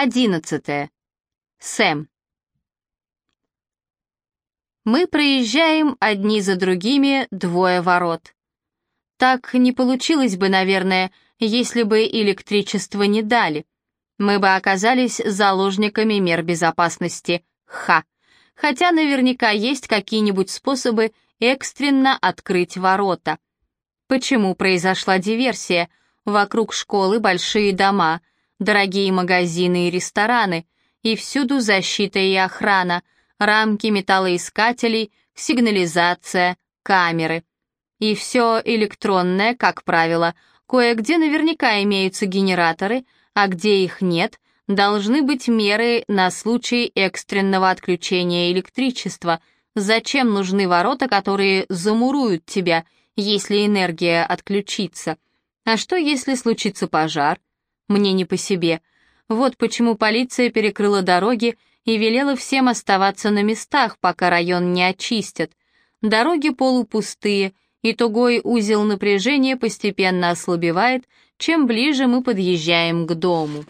Одиннадцатое. Сэм. Мы проезжаем одни за другими двое ворот. Так не получилось бы, наверное, если бы электричество не дали. Мы бы оказались заложниками мер безопасности. Ха! Хотя наверняка есть какие-нибудь способы экстренно открыть ворота. Почему произошла диверсия? Вокруг школы большие дома, дорогие магазины и рестораны, и всюду защита и охрана, рамки металлоискателей, сигнализация, камеры. И все электронное, как правило, кое-где наверняка имеются генераторы, а где их нет, должны быть меры на случай экстренного отключения электричества. Зачем нужны ворота, которые замуруют тебя, если энергия отключится? А что, если случится пожар? Мне не по себе. Вот почему полиция перекрыла дороги и велела всем оставаться на местах, пока район не очистят. Дороги полупустые, и тугой узел напряжения постепенно ослабевает, чем ближе мы подъезжаем к дому.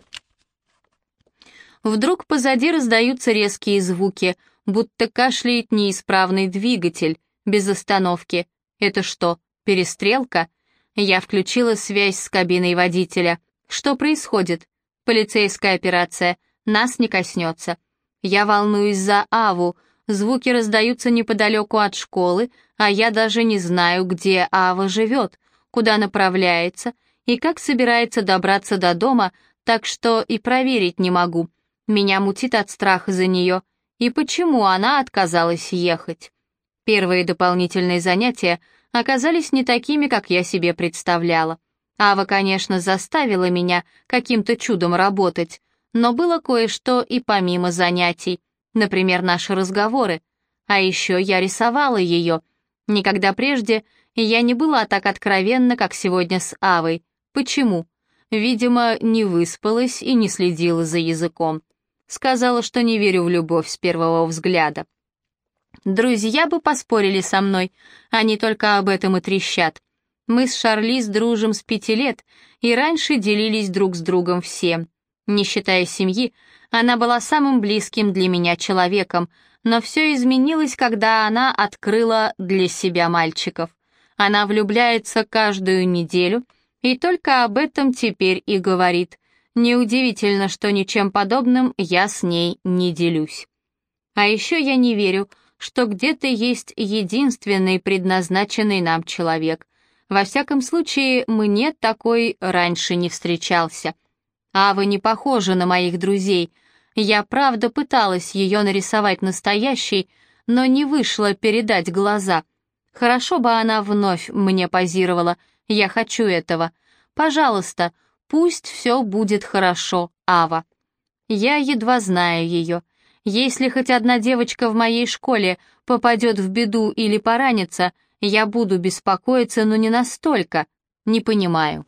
Вдруг позади раздаются резкие звуки, будто кашляет неисправный двигатель, без остановки. Это что, перестрелка? Я включила связь с кабиной водителя. Что происходит? Полицейская операция. Нас не коснется. Я волнуюсь за Аву. Звуки раздаются неподалеку от школы, а я даже не знаю, где Ава живет, куда направляется и как собирается добраться до дома, так что и проверить не могу. Меня мутит от страха за нее. И почему она отказалась ехать? Первые дополнительные занятия оказались не такими, как я себе представляла. Ава, конечно, заставила меня каким-то чудом работать, но было кое-что и помимо занятий, например, наши разговоры. А еще я рисовала ее. Никогда прежде я не была так откровенна, как сегодня с Авой. Почему? Видимо, не выспалась и не следила за языком. Сказала, что не верю в любовь с первого взгляда. Друзья бы поспорили со мной, они только об этом и трещат. Мы с Шарлиз дружим с пяти лет и раньше делились друг с другом всем. Не считая семьи, она была самым близким для меня человеком, но все изменилось, когда она открыла для себя мальчиков. Она влюбляется каждую неделю и только об этом теперь и говорит. Неудивительно, что ничем подобным я с ней не делюсь. А еще я не верю, что где-то есть единственный предназначенный нам человек. Во всяком случае, мне такой раньше не встречался. Ава не похожа на моих друзей. Я правда пыталась ее нарисовать настоящей, но не вышло передать глаза. Хорошо бы она вновь мне позировала, я хочу этого. Пожалуйста, — Пусть все будет хорошо, Ава. Я едва знаю ее. Если хоть одна девочка в моей школе попадет в беду или поранится, я буду беспокоиться, но не настолько. Не понимаю.